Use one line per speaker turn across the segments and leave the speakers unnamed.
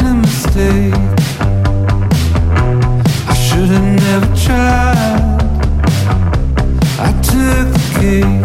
shots and passing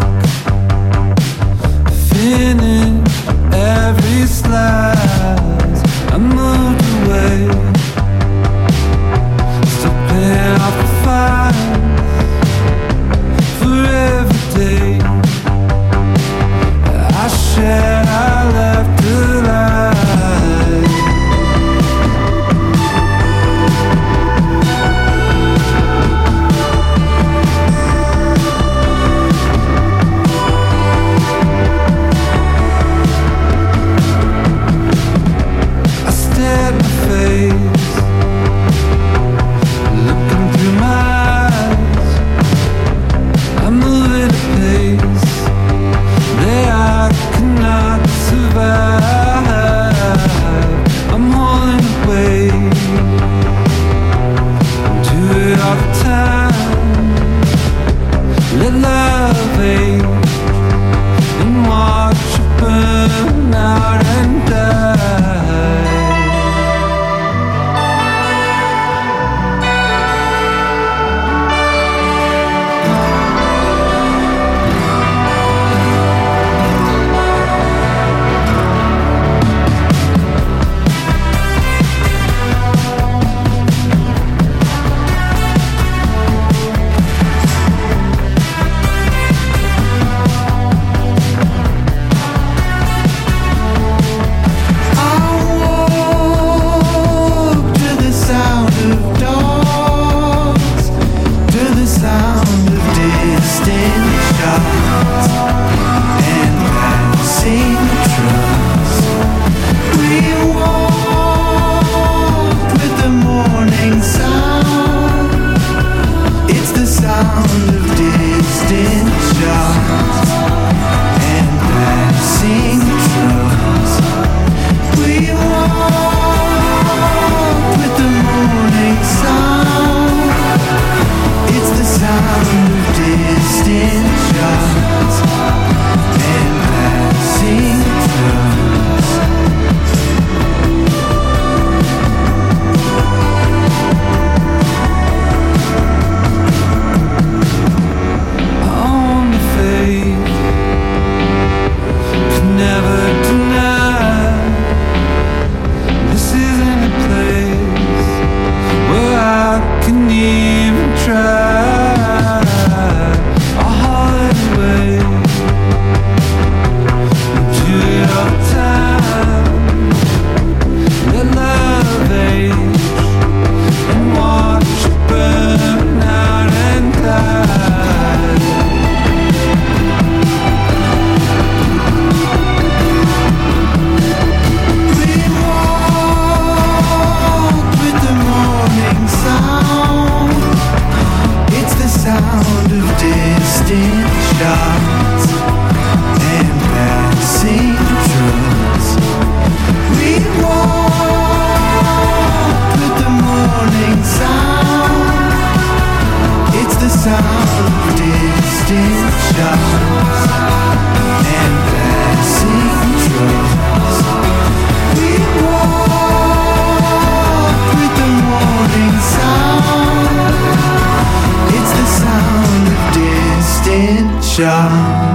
家